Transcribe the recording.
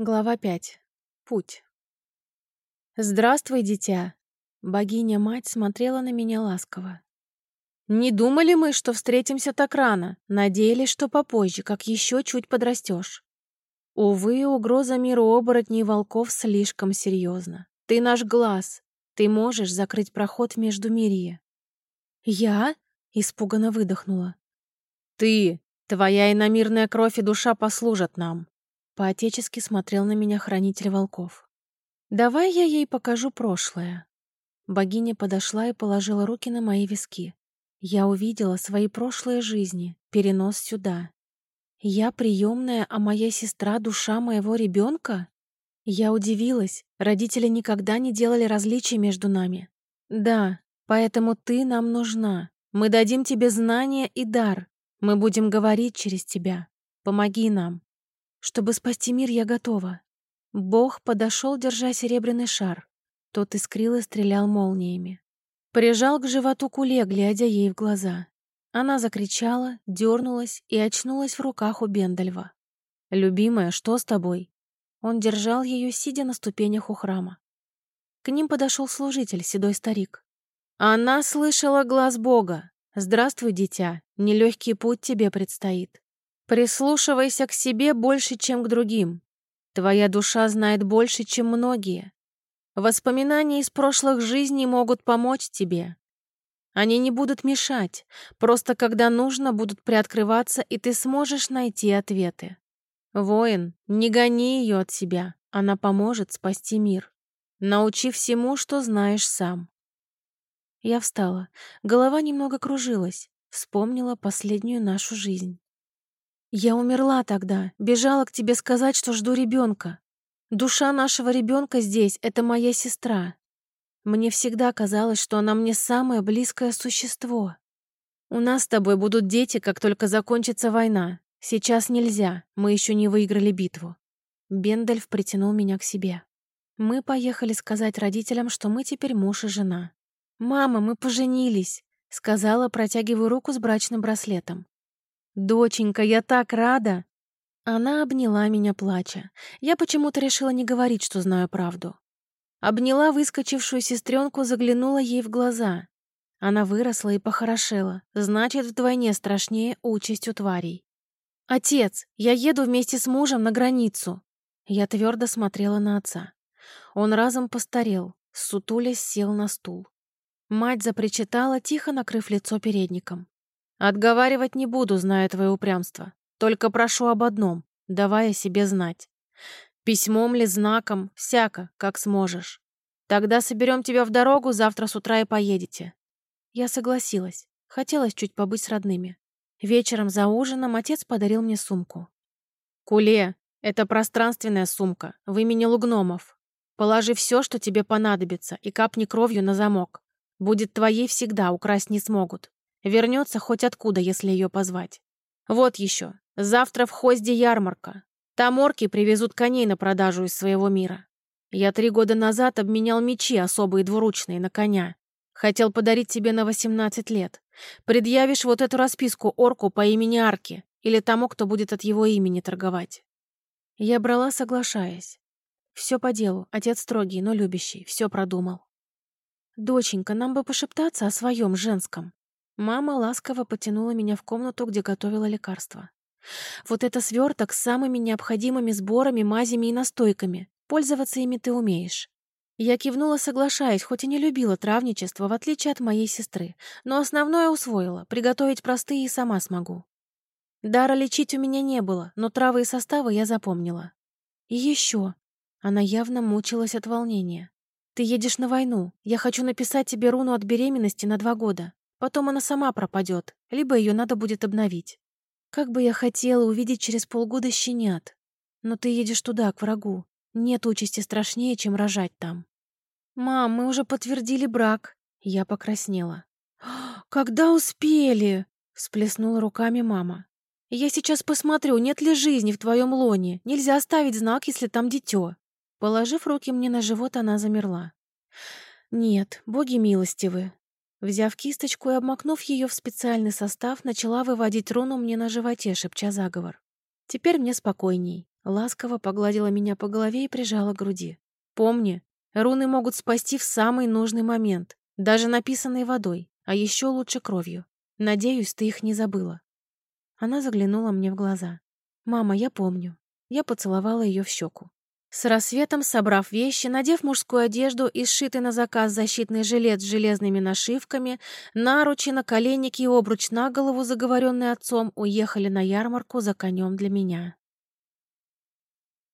Глава 5. Путь. «Здравствуй, дитя!» Богиня-мать смотрела на меня ласково. «Не думали мы, что встретимся так рано, надеялись, что попозже, как еще чуть подрастешь. Увы, угроза миру оборотней волков слишком серьезна. Ты наш глаз, ты можешь закрыть проход между мирье». «Я?» — испуганно выдохнула. «Ты! Твоя иномирная кровь и душа послужат нам!» Поотечески смотрел на меня хранитель волков. «Давай я ей покажу прошлое». Богиня подошла и положила руки на мои виски. Я увидела свои прошлые жизни, перенос сюда. Я приемная, а моя сестра — душа моего ребенка? Я удивилась, родители никогда не делали различий между нами. Да, поэтому ты нам нужна. Мы дадим тебе знания и дар. Мы будем говорить через тебя. Помоги нам. Чтобы спасти мир, я готова. Бог подошел, держа серебряный шар. Тот искрил и стрелял молниями. Прижал к животу куле, глядя ей в глаза. Она закричала, дернулась и очнулась в руках у Бендальва. «Любимая, что с тобой?» Он держал ее, сидя на ступенях у храма. К ним подошел служитель, седой старик. «Она слышала глаз Бога. Здравствуй, дитя, нелегкий путь тебе предстоит. Прислушивайся к себе больше, чем к другим. Твоя душа знает больше, чем многие. Воспоминания из прошлых жизней могут помочь тебе. Они не будут мешать, просто когда нужно, будут приоткрываться, и ты сможешь найти ответы. Воин, не гони ее от себя, она поможет спасти мир. Научи всему, что знаешь сам. Я встала, голова немного кружилась, вспомнила последнюю нашу жизнь. Я умерла тогда, бежала к тебе сказать, что жду ребенка. Душа нашего ребенка здесь — это моя сестра. Мне всегда казалось, что она мне самое близкое существо. У нас с тобой будут дети, как только закончится война. Сейчас нельзя, мы еще не выиграли битву. Бендальф притянул меня к себе. Мы поехали сказать родителям, что мы теперь муж и жена. «Мама, мы поженились», — сказала, протягивая руку с брачным браслетом. «Доченька, я так рада!» Она обняла меня, плача. Я почему-то решила не говорить, что знаю правду. Обняла выскочившую сестренку, заглянула ей в глаза. Она выросла и похорошела, значит, вдвойне страшнее участь у тварей. «Отец, я еду вместе с мужем на границу!» Я твердо смотрела на отца. Он разом постарел, сутулясь сел на стул. Мать запричитала, тихо накрыв лицо передником. Отговаривать не буду, зная твое упрямство. Только прошу об одном, давая себе знать. Письмом ли, знаком, всяко, как сможешь. Тогда соберем тебя в дорогу, завтра с утра и поедете. Я согласилась. Хотелось чуть побыть с родными. Вечером за ужином отец подарил мне сумку. «Куле, это пространственная сумка, в имени Лугномов. Положи все, что тебе понадобится, и капни кровью на замок. Будет твоей всегда, украсть не смогут. Вернется хоть откуда, если ее позвать. Вот еще. Завтра в Хозде ярмарка. Там орки привезут коней на продажу из своего мира. Я три года назад обменял мечи особые двуручные на коня. Хотел подарить тебе на 18 лет. Предъявишь вот эту расписку орку по имени Арки или тому, кто будет от его имени торговать. Я брала, соглашаясь. Все по делу, отец строгий, но любящий, все продумал. «Доченька, нам бы пошептаться о своем женском». Мама ласково потянула меня в комнату, где готовила лекарства. «Вот это сверток с самыми необходимыми сборами, мазями и настойками. Пользоваться ими ты умеешь». Я кивнула, соглашаясь, хоть и не любила травничество, в отличие от моей сестры, но основное усвоила, приготовить простые и сама смогу. Дара лечить у меня не было, но травы и составы я запомнила. И еще. Она явно мучилась от волнения. «Ты едешь на войну. Я хочу написать тебе руну от беременности на два года. Потом она сама пропадет, либо ее надо будет обновить. Как бы я хотела увидеть через полгода щенят. Но ты едешь туда, к врагу. Нет участи страшнее, чем рожать там. Мам, мы уже подтвердили брак. Я покраснела. «Когда успели?» — всплеснула руками мама. «Я сейчас посмотрю, нет ли жизни в твоем лоне. Нельзя оставить знак, если там дитё». Положив руки мне на живот, она замерла. «Нет, боги милостивы. Взяв кисточку и обмакнув ее в специальный состав, начала выводить руну мне на животе, шепча заговор. Теперь мне спокойней. Ласково погладила меня по голове и прижала к груди. Помни, руны могут спасти в самый нужный момент, даже написанные водой, а еще лучше кровью. Надеюсь, ты их не забыла. Она заглянула мне в глаза. «Мама, я помню». Я поцеловала ее в щеку. С рассветом, собрав вещи, надев мужскую одежду и сшитый на заказ защитный жилет с железными нашивками, наручи, наколенники и обруч на голову, заговоренный отцом, уехали на ярмарку за конем для меня.